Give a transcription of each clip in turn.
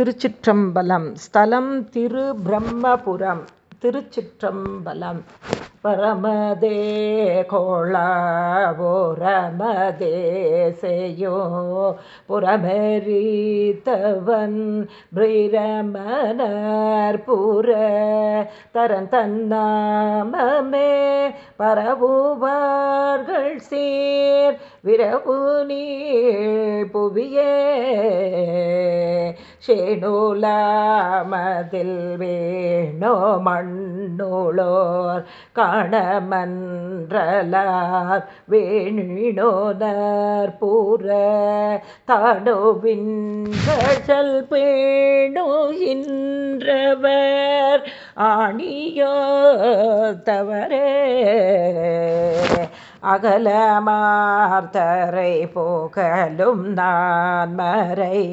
திருச்சிற்றம்பலம். ஸ்தலம் திரு பிரம்மபுரம் திருச்சிற்றம்பலம். பரமதே கோளாவோரமதே செய்யோ புறமெறித்தவன் பிரமணர் புற. தரன் தன்னாமமே பரவுவார்கள் சீர். விரவு நீ புவியே. ஷேணுலாமதில் வேணோ மண்ணுளோர் கணமன்றலார் வேணினோதர் பூர தாடோவின்கள் பேணுகின்றவர் ஆணியோ தவறே அகலமார்த்தரை போகலும் நான் மறை.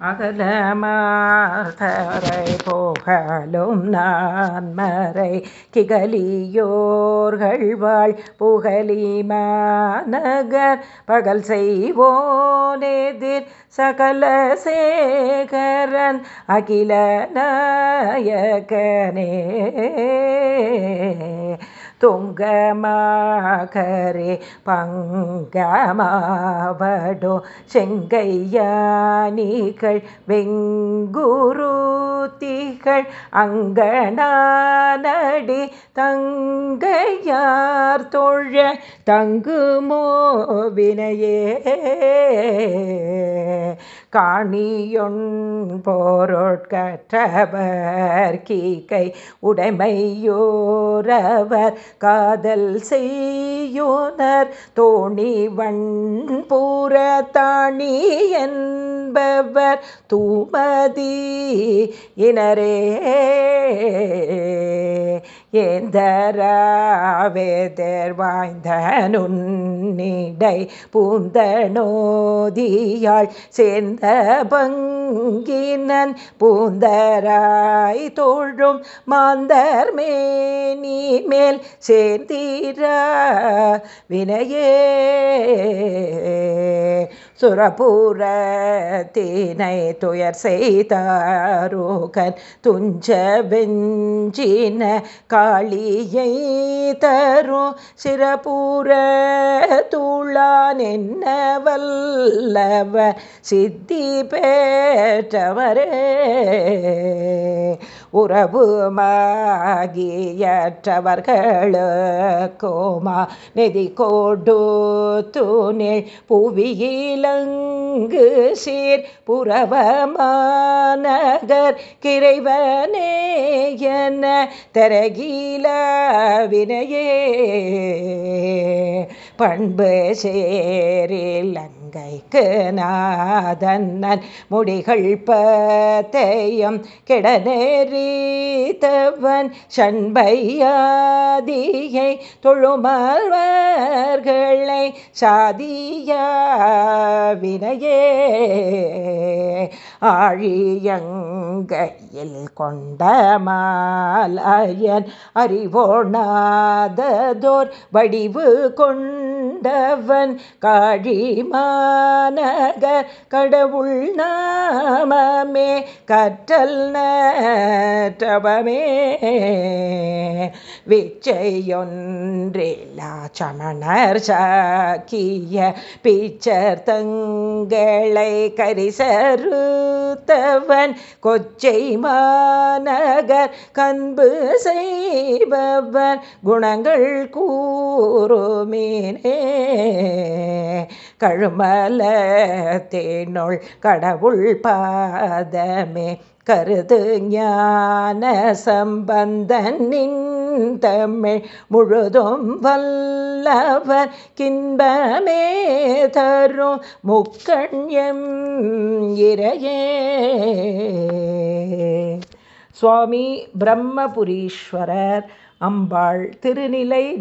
அகலமார்த்தரை போகலும் நான் மறை. கிகலியோர்கள் வாழ் புகலிமாநகர் பகல் செய்வோனெதிர் சகல சேகரன். அகில நாயகனே. துங்கமாகரே பங்கமாவடோ செங்கையானிகள் வெங்குரு வெங்குருத்திகள் அங்கணானடி தங்கையார் தொழ தங்குமோ வினையே. காணியொன் போரோட்கற்றவர் கீக்கை உடைமையோரவர் காதல் செய்யோனர் தோணிவண் பூரத்தாணி என் என்பவர் தூமதி இனரே. ஏந்தராவேதர் வாய்ந்த நுண்ணிடை பூந்தனோதியாள் சேர்ந்த பங்கினன் பூந்தராய் தோழும் மாந்தர் மேனி மேல் சேர்ந்தீரா வினையே. சுரபூரத்தினை துயர் செய்தாரோகன் துஞ்ச வெஞ்சின கா காளியை தரும் சிறபூர தூளான் என்ன வல்லவ சித்தி பெற்றவரே. உறவுமாகியற்றவர்களுக்கோமா? நெதி கோடு துணில் புவியிலங்கு சீர் புறவமாநகர் கிரைவனே என தரகில வினையே. பண்பு சேரிலங்கைக்கு நாதன்னன் முடிகள் பத்தையும் கெடநெறித்தவன் சண்பையாதியை தொழுமல்வர்களை சாதியா வினையே ஆழியங்கையில் கொண்ட மாலாயன் அறிவோணாததோர் வடிவு கொண்ட ஆண்டவன் மாநகர் கடவுள் நாமமே கற்றல் நவமே விச்சையொன்றில்லா சமணர் சாக்கிய பீச்சர் தங்களை கரிசருத்தவன் கொச்சை மாநகர் கண்பு செய்பவன் குணங்கள் கூறுமேனே. கழுமல தேனொள் கடவுள் பாதமே. கருது ஞான சம்பந்தனின் தமிழ் முழுதும் வல்லவர் கின்பமே தரும் முக்கண்யம் இரையே சுவாமி பிரம்மபுரீஸ்வரர் அம்பாள் திருநிலை